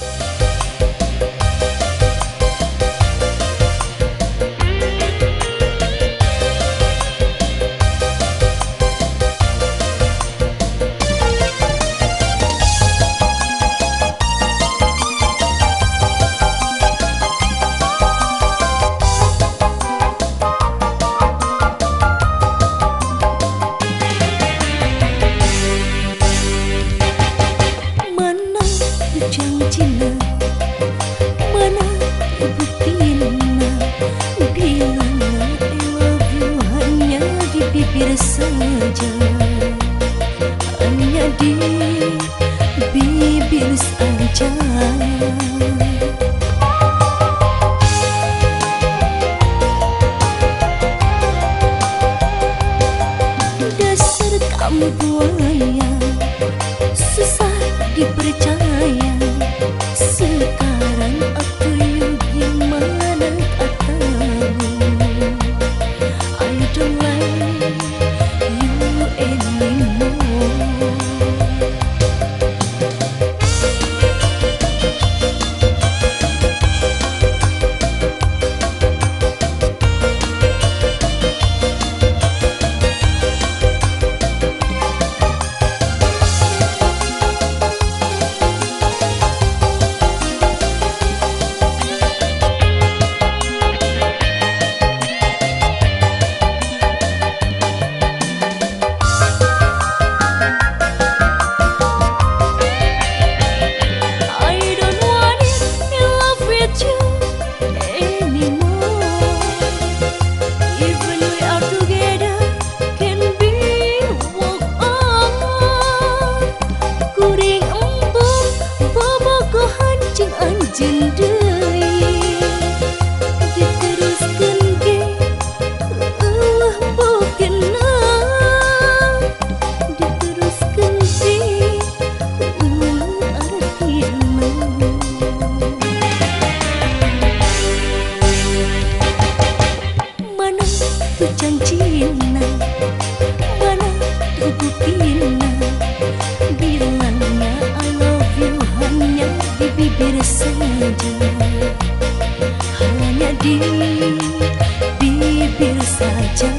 Bye. Saja Dasar kamu buaya Susah dipercaya. Sekarang aku gimana katamu. I don't hujan Cina mana tubuh pina bilangnya I love you hanya di bibir saja hanya di bibir saja.